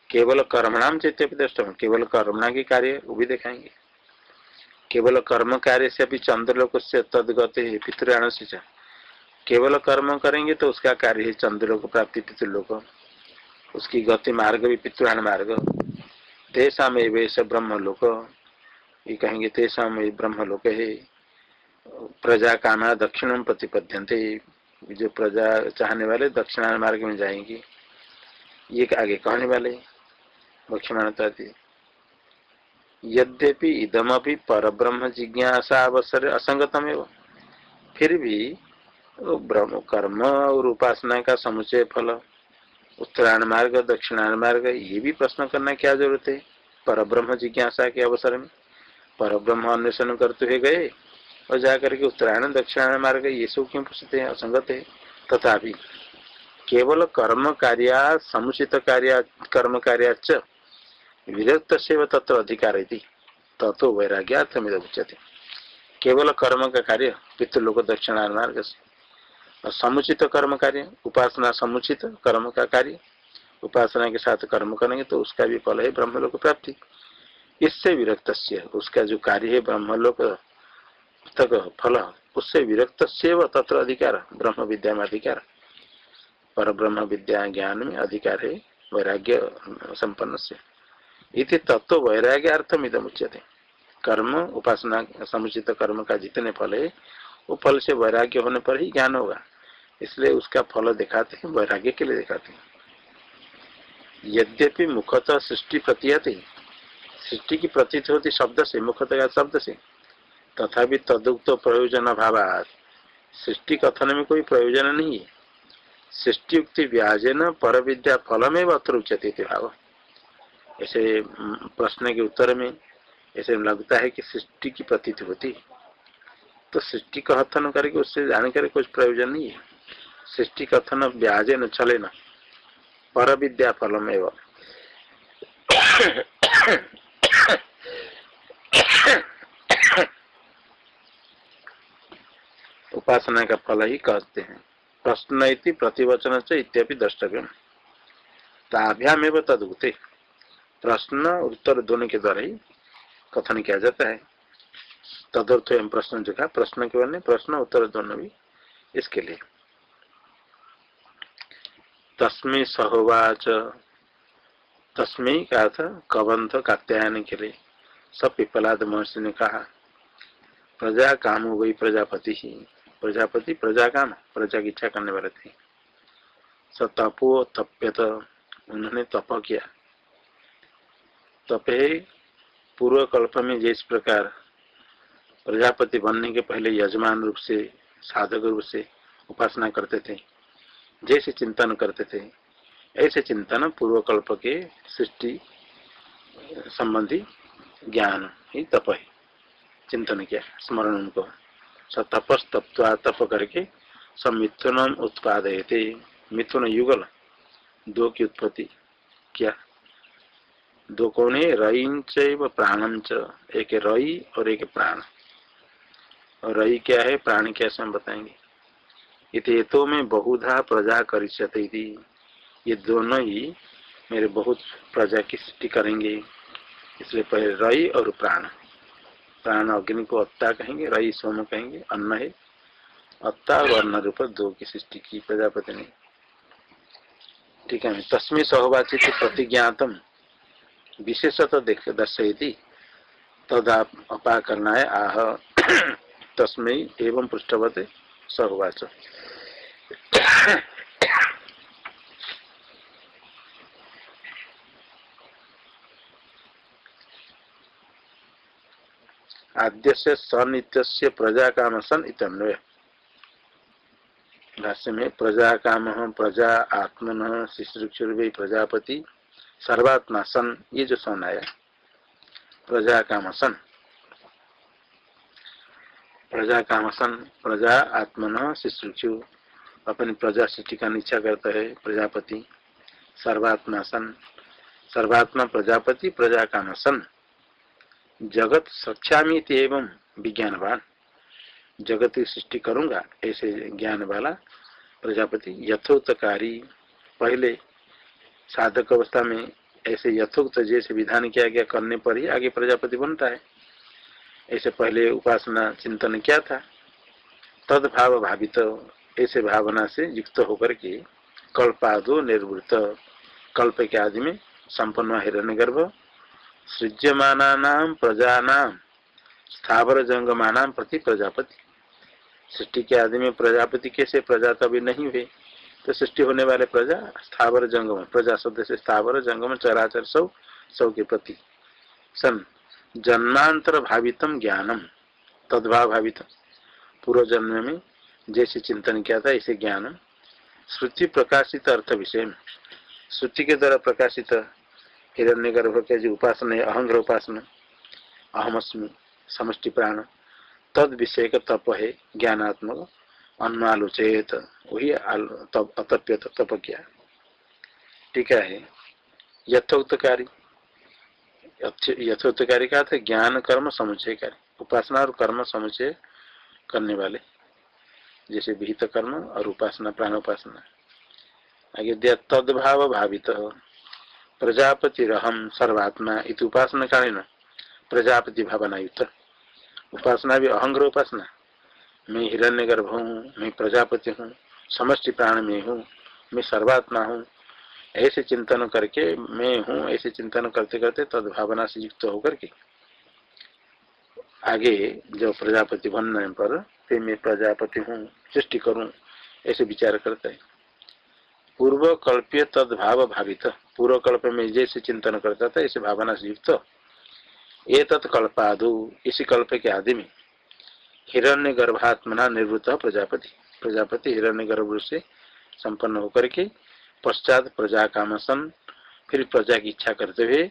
केवल कर्मणाम चैत्य दृष्ट केवल कर्मणा के कार्य वो भी दिखाएँगे। केवल कर्म कार्य से अभी चंद्रलोक से तदगत है पितृयाण से केवल कर्म करेंगे तो उसका कार्य है चंद्रलोक प्राप्ति पितृलोक। उसकी गति मार्ग भी पितृयाण मार्ग। तेषा में वैसे ब्रह्म लोक ये कहेंगे तेषा में ब्रह्म लोक है। प्रजा कामा दक्षिण प्रतिपद्यंते जो प्रजा चाहने वाले दक्षिणा मार्ग में जाएँगे। ये आगे कहने वाले। दक्षिणाता यद्यपि इदमपि पर ब्रह्म जिज्ञासा अवसर असंगतम फिर भी ब्रह्म कर्म और उपासना का समुचय फल, उत्तरायण मार्ग दक्षिणायन मार्ग, ये भी प्रश्न करना क्या ज़रूरत है पर ब्रह्म जिज्ञासा के अवसर में? पर ब्रह्म अन्वेषण करते हुए गए और जाकर के उत्तरायण दक्षिणायन मार्ग, ये सब क्यों पूछते हैं? असंगत है। तथापि केवल कर्म कार्या, समुचित कार्या, कर्म कार्याच विरक्त से तत्व अधिकार तत्व वैराग्यार्थमिद उच्यते। केवल कर्म का कार्य पितृलोक दक्षिणायन मार्ग से समुचित कर्म कार्य उपासना समुचित कर्म का कार्य उपासना के साथ कर्म करेंगे तो उसका भी फल है ब्रह्मलोक प्राप्ति। इससे विरक्त उसका जो कार्य है ब्रह्मलोक तक फल, उससे विरक्त तत्र अधिकार, ब्रह्म विद्या में अधिकार। पर ब्रह्म विद्या ज्ञान में अधिकार है, वैराग्य संपन्न से इति तत्व वैराग्यार्थम इदम उच्यते कर्म, उपासना, समुचित कर्म का जितने फल है, वो फल से वैराग्य होने पर ही ज्ञान होगा। इसलिए उसका फल दिखाते हैं, वैराग्य के लिए दिखाते हैं। यद्यपि मुखतः सृष्टि प्रतीयते, सृष्टि की प्रतीत होती शब्द से, मुखतः शब्द से, तथापि तदुक्त प्रयोजन अभाव सृष्टि कथन में कोई प्रयोजन नहीं है। सृष्टि युक्ति व्याजन पर विद्या फलमेव अत्र उच्यते भाव। ऐसे प्रश्न के उत्तर में ऐसे लगता है कि सृष्टि की प्रतीत होती तो सृष्टि कथन करके उससे जानकर कुछ प्रयोजन नहीं है। सृष्टि कथन व्याजे न चले न। पर विद्या फलम एवं। उपासना का फल ही कहते हैं। प्रश्न प्रतिवचन से इत्यादि द्रष्टव्य ताभ्याम तदुते प्रश्न उत्तर दोनों के द्वारा ही कथन किया जाता है। तदर्थ एवं प्रश्न जो कहा, प्रश्न के बने प्रश्न उत्तर दोनों भी इसके लिए। तस्मी सहोवाच। तस्मी का था कबंध कात्यायन के लिए। सब पिपलाद महर्षि ने कहा, प्रजा काम हो गई, प्रजापति ही। प्रजापति प्रजा काम प्रजा की इच्छा करने वाले थे। स तपो तप्यत। उन्होंने तप किया। तपे पूर्व कल्प में जिस प्रकार प्रजापति बनने के पहले यजमान रूप से, साधक रूप से उपासना करते थे, जैसे चिंतन करते थे। ऐसे चिंतन पूर्व कल्प के सृष्टि संबंधी ज्ञान ही तप है। चिंतन किया, स्मरण उनको। स तपस तत्वा तप करके स मिथुन उत्पादयते। मिथुन युगल दो की उत्पत्ति क्या। दो कौन है रई प्राणम च। एक रई और एक प्राण। और रई क्या है? प्राण कैसे हम बताएँगे। इत में बहुधा प्रजा करिष्यते ये दोनों ही मेरे बहुत प्रजा की सृष्टि करेंगे। इसलिए पहले रई और प्राण। प्राण अग्नि को अत्ता कहेंगे रई सोम कहेंगे, अन्न है। अत्ता और अन्न रूप दो की सृष्टि की प्रजापति ने। ठीक है तस्में सहवाचित प्रतिज्ञातम। विशेषतः देख, दर्शयती। तदा अपा करना है आह तस्मय एवं पृष्ठवत सहवाच आद्य से सनित्य प्रजा काम सन इतन्वय भाष्य में प्रजा काम प्रजा आत्मन, शिश्रुक्षुर्वी प्रजापति। सर्वात्मा सन, ये जो सन आया प्रजा काम सन। प्रजा काम सन, प्रजा, आत्मन शिश्रुक्षु अपनी प्रजा सृष्टि का इच्छा करता है, प्रजापति। सर्वात्मा सन, सर्वात्मा प्रजापति प्रजा काम सन। जगत सक्षामी एवं विज्ञानवान। जगत की सृष्टि करूँगा, ऐसे ज्ञान वाला प्रजापति यथोक्तकारी पहले साधक अवस्था में ऐसे यथोक्त जैसे विधान किया गया करने पर ही आगे प्रजापति बनता है। ऐसे पहले उपासना चिंतन किया था? तद भाव भावित ऐसे भावना से युक्त होकर के कल्पादो निर्वृत कल्प के आदि में संपन्न हिरण्य गर्भ सृज्यमाना प्रजा नाम स्थावर जंगमान प्रति प्रजापति। सृष्टि के आदि में प्रजापति कैसे प्रजा तभी नहीं हुए। तो सृष्टि होने वाले प्रजा स्थावर जंगम प्रजा शब्द से स्थावर जंगम चराचर सब सब के प्रति। सन, जन्मांतर भावितम ज्ञानम, तद्भाव भावित पूर्व जन्म में जैसे चिंतन किया था, ऐसे ज्ञान श्रुति प्रकाशित अर्थ विषय में। श्रुति के द्वारा प्रकाशित हिरण्य गर्भ के जो उपासना है, अहंग्र उपासना अहमअस्मी समष्टि प्राण, तद विषय का तप है, ज्ञानात्मक। अन्नालोचेत, वही अतप्य तप किया टीका है यथोक्तकारी। यथोक्तकारी का था? ज्ञान, कर्म समुचयकारी उपासना और कर्म समुचय करने वाले। जैसे विहित कर्म और उपासना प्राण उपासना आगे तदभाव भावित। प्रजापति रहम सर्वात्मा इत उपासना कालीन प्रजापति भावना युक्त उपासना भी अहंग्र उपासना। मैं हिरण्य गर्भ हूँ, मैं प्रजापति हूँ, समष्टि प्राण में हूँ, मैं सर्वात्मा हूँ। ऐसे चिंतन करके मैं हूँ, ऐसे चिंतन करते करते तद भावना से युक्त होकर के आगे जो प्रजापति बनने पर फिर मैं प्रजापति हूँ, सृष्टि करूँ, ऐसे विचार करता है। पूर्व कल्प्य तद भाव भावित पूर्व कल्प में जैसे चिंतन करता था, ऐसे भावना से युक्त। ये तत्कल्पादु इसी कल्प के आदि में। हिरण्य गर्भात्मना निवृत्त प्रजापति। प्रजापति हिरण्य गर्भ से संपन्न होकर के पश्चात प्रजा कामसन फिर प्रजा की इच्छा करते हुए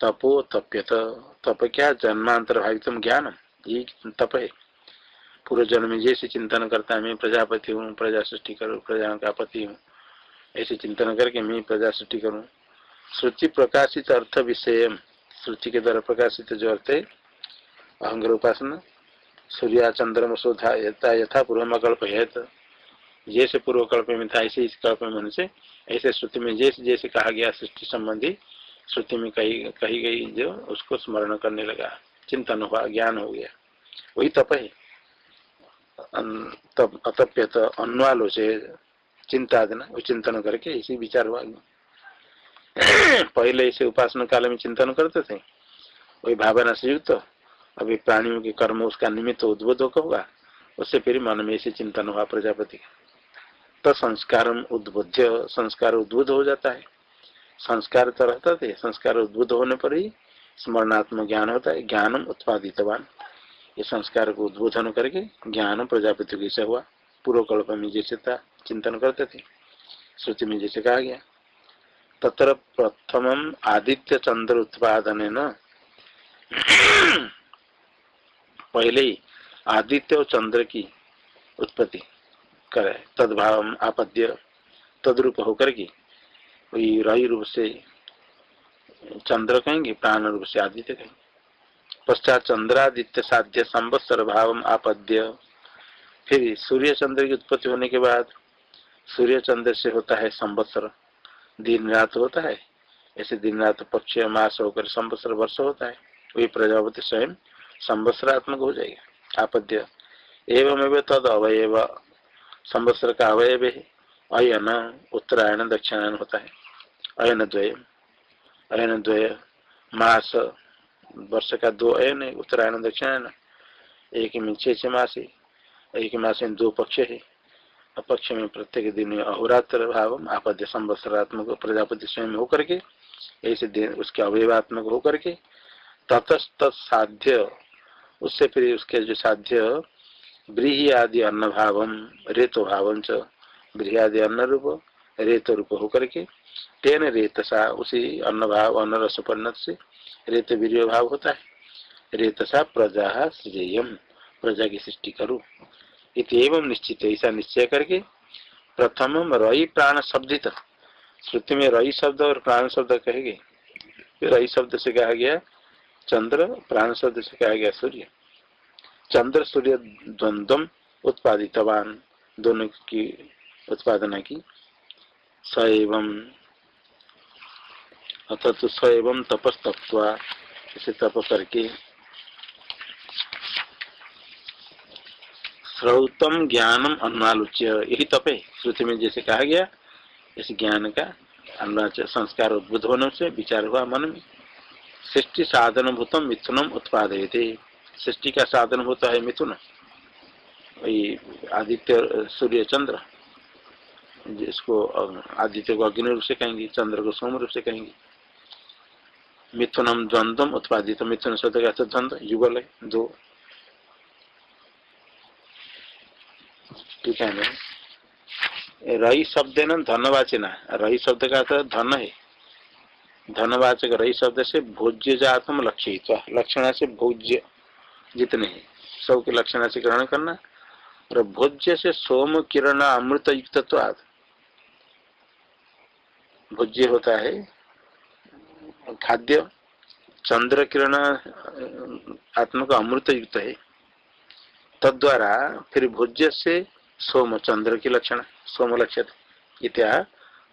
तपो तप्यत। तप क्या? जन्मांतर भावित ज्ञान ये तप है। पूर्व जन्म में जैसे चिंतन करता है, मैं प्रजापति हूँ, प्रजा सृष्टि करूँ प्रजा का पति हूँ, ऐसे चिंतन करके मैं प्रजा सृष्टि करूँ। श्रुति प्रकाशित अर्थ विषय श्रुति के द्वारा प्रकाशित जो अर्थ है अहंग्र उपासना सूर्या चंद्रम शोधा यथा यथा पूर्व कल्प है जैसे पूर्व कल्प में था, ऐसे इस कल्प में से, ऐसे श्रुति में जैसे जैसे कहा गया सृष्टि संबंधी श्रुति में कही कही गई जो उसको स्मरण करने लगा। चिंतन हुआ, ज्ञान हो गया। वही तप है। तब अतप्य तो अन्वालोचे चिंता देना वो चिंतन करके इसी विचार हुआ। पहले इसे उपासना काल में चिंतन करते थे। वही भावना से युक्त। अभी प्राणियों के कर्म उसका निमित्त उद्बुद्ध होगा, उससे फिर मन में ऐसे चिंतन हुआ प्रजापति का। तो संस्कार उद्बुद्ध संस्कार उद्बुद्ध हो जाता है। संस्कार तो रहता थे संस्कार उद्बुद्ध होने पर ही स्मरणात्मक ज्ञान होता है, ज्ञानम उत्पादितवान। ये संस्कार को उद्बोधन करके ज्ञान प्रजापति कैसे हुआ पूर्व कल्प में जैसे था, चिंतन करते थे। श्रुति में जैसे कहा गया, तत्र प्रथम आदित्य चंद्र उत्पादन पहले ही आदित्य और चंद्र की उत्पत्ति करे। तदभाव आपद्य तद्रूप होकर के वही रही रूप से चंद्र कहेंगे, प्राण रूप से आदित्य कहेंगे। पश्चात चंद्रादित्य साध्य संवत्सर भाव आपद्य। फिर सूर्य चंद्र की उत्पत्ति होने के बाद सूर्य चंद्र से होता है संवत्सर। दिन रात होता है, ऐसे दिन रात पक्ष, मास होकर संवत्सर वर्ष होता है। वही प्रजापति स्वयं संवत्सरात्मक हो जाएगा। आपद्य। एवं तद अवयव। संवत्सर का अवयव। है अयन, उत्तरायण, दक्षिणायन होता है। अयन द्वय अयन द्वय मास। वर्ष का दो अयन है उत्तरायण, दक्षिणायन। एक में छह छह मास है। एक मास में दो पक्ष है। पक्ष में प्रत्येक दिन अहोरात्र भाव आपद्य, संवत्सरात्मक प्रजापति स्वयं होकर के, ऐसे दिन उसके अवयवात्मक होकर के ततस्त साध्य उससे फिर उसके जो साध्य ब्रीही आदि अन्न भाव, रेतो भाव ब्रीही आदि अन्न रूप, रेत रूप होकर के तेन रेतसा, उसी अन्न भाव, अन्न रसपन्न से रेत वीर भाव होता है। रेतसा प्रजा सृजेयम, प्रजा की सृष्टि करूँ। एवं निश्चित, ऐसा निश्चय करके प्रथम रई प्राण शब्दित। श्रुति में रई शब्द और प्राण शब्द कहेंगे। रई शब्द से कहा गया चंद्र, प्राण शब्द से कहा गया सूर्य। चंद्र, सूर्य द्वंद्व उत्पादितवान, दोनों की उत्पादना की। स तो तपस्तप्वा इसे तप करके। श्रौतम ज्ञानम अनुआलोच्य यही तप। है श्रुति में जैसे कहा गया, इस ज्ञान का अनुवाच संस्कार उद्भुत होने से विचार हुआ मन में। सृष्टि साधन भूतम मिथुनम उत्पादय थे सृष्टि का साधन भूत है मिथुन। आदित्य, सूर्य, चंद्र। जिसको आदित्य को अग्नि रूप से कहेंगे, चंद्र को सोम रूप से कहेंगे। मिथुनम द्वंद्व उत्पादित। मिथुन शब्द का द्वंद्व, युगल है, दो। ठीक है रही शब्द है ना धनवाचना रही शब्द का अर्थ धन है। धनवाचक रही शब्द से भोज्य जातम लक्ष्य लक्षणा से भोज्य, जितने सबके लक्षणा से ग्रहण करना। और भोज्य से सोम, किरण, अमृत युक्त तो भोज्य होता है खाद्य। चंद्र, किरण, आत्मा का अमृत युक्त है। तद्वारा फिर भोज्य से सोम, चंद्र की लक्षण, सोम लक्षण इत्या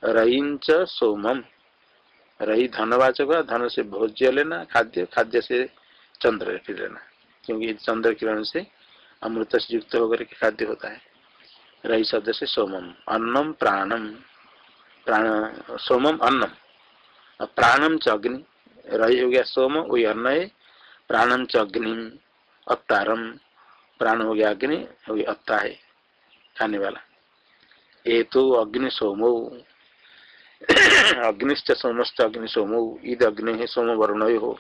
रईच सोमम। रही धनवाचक धन से भोज्य लेना, खाद्य खाद्य से चंद्र फिर लेना। क्योंकि चंद्र किरण से अमृत से युक्त होकर के खाद्य होता है। रही शब्द से सोमम, अन्नम प्राणम। प्राण, सोमम अन्नम। प्राणम च अग्नि। रही हो गया सोम, वही अन्न है। प्राणम च अग्नि अत्तारम प्राण हो गया अग्नि, वही अत्ता है, खाने वाला। ये तो अग्नि सोमो अग्निश्च सोमस्त अग्नि सोमो ईद अग्नि है सोम वर्ण हो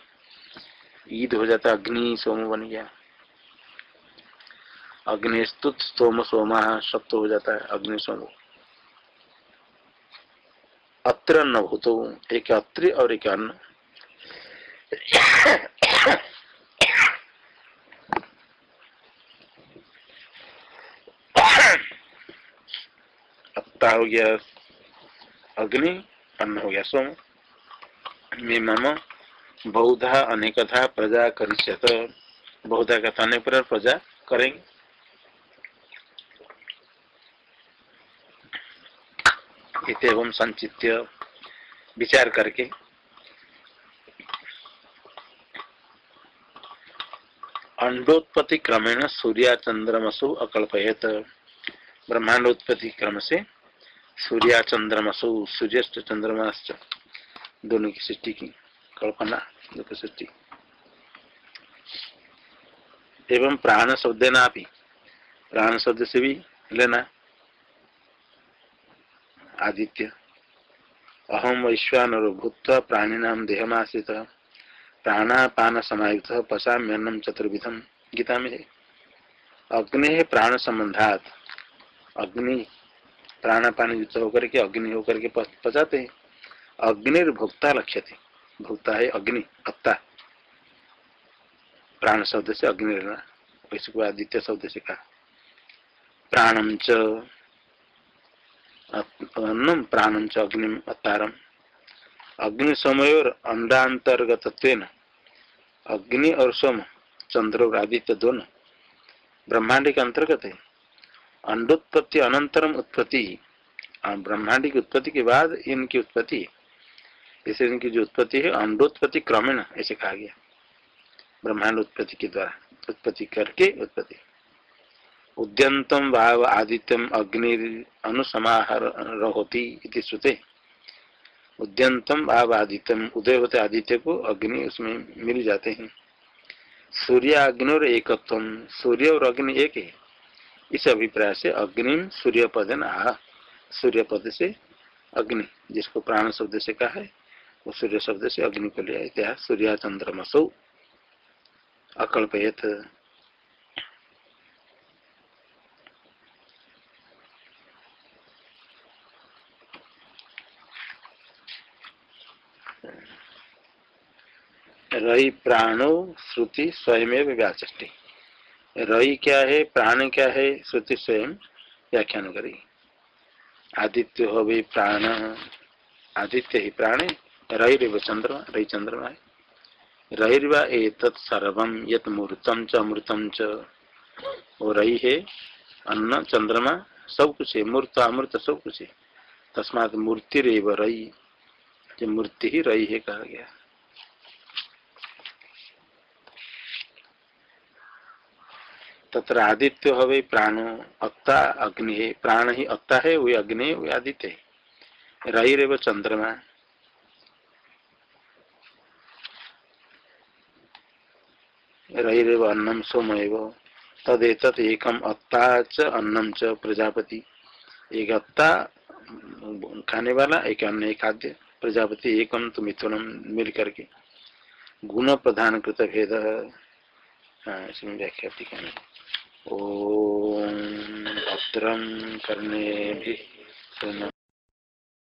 ईद हो जाता अग्नि सोम बन गया अग्निस्तुत सोम सोमा, सप्त हो जाता है अग्नि सोम अत्र न भूतो, एक अत्र और एक अन्न। अत्ता हो गया अग्नि अन्न हो गया सोम मे मम बहुधा अनेकथा प्रजा करिष्यत। बहुधा कथा अनेक पर प्रजा करेंगे। एवं संचित्य विचार करके अंडोत्पत्ति क्रमेण सूर्या चंद्रमसु अकल्पयत। ब्रह्मांड उत्पत्ति क्रम से सूर्या चंद्रमसु सूर्यस्त चंद्रमाश्च दोनों की सृष्टि की कल्पना, दुख सृष्टि। एवं प्राण शब्द ना भी प्राण शब्द से भी लेना। आदित्य अहम वैश्वानर भूत प्राणीनाम देहमाश्रित प्राणापान समायुक्त पशाम्यन्नम चतुर्विधम गीता में अग्नि प्राण संबंधात अग्नि प्राणापान युक्त होकर के, अग्नि होकर के पचाते हैं। अग्नि भोक्ता लक्ष्य थे भोक्ता है अग्नि अत्ता प्राण शब्द से अग्नि लेना वैसे को आदित्य शब्द से कहा। प्राणम च अन्नम प्राणम च अग्नि अत्तारम। अग्नि समय और अंडांतर्गत अग्नि और सोम, चंद्र और आदित्य दोनों। ब्रह्मांड के अंतर्गत है। अंडोत्पत्ति, अनंतरम उत्पत्ति। ब्रह्मांड की उत्पत्ति के बाद इनकी उत्पत्ति। इसे इनकी जो उत्पत्ति है, अंडोत्पत्ति क्रमेण, ऐसे कहा गया। ब्रह्मांड उत्पत्ति के द्वारा, उत्पत्ति करके उत्पत्ति। उद्यंतम वाव आदित्यम अग्नि अनुसमाहर होती श्रुते। उद्यंतम आव आदित्यम उदय होते आदित्य को अग्नि उसमें मिल जाते हैं। सूर्य अग्नि और एकत्व सूर्य और अग्नि एक है। इस अभिप्राय से अग्नि सूर्य पद आह सूर्य पद से अग्नि, जिसको प्राण शब्द से कहा है, वो सूर्य शब्द से अग्नि को लिया इतिहास सूर्य चंद्रमसौ अकल्पयत। रही प्राणो श्रुति स्वयं व्याचष्टि रही क्या है, प्राण क्या है, श्रुति स्वयं व्याख्यान करी। आदित्य हो भी प्राण, आदित्य ही प्राण रही रेव चंद्रमा, रही चंद्रमा है। रहिर्वा एक सर्वम यत मूर्तम च अमृतम च। वो रही है, अन्न, चंद्रमा, सब कुछ है। मूर्त, अमृत, सब कुछ है। तस्मात मूर्ति रही। जो मूर्ति ही रही है कहा गया। तत्र आदित्य हवे, प्राण अक्ता अग्नि है प्राण ही अक्ता है वही अग्नि है वही आदित्य है। रही रेव चंद्रमा। रही रेव अन्नम सोमएव तदेत एकम अत्ता च अन्नम च प्रजापति। एक अत्ता खाने वाला एक अन्य खाद्य, प्रजापति एकम तो मिथुनम मिल करके। गुण प्रधान कृत भेद हाँ इसमें व्याख्या टीका में ओम भद्रम करने भी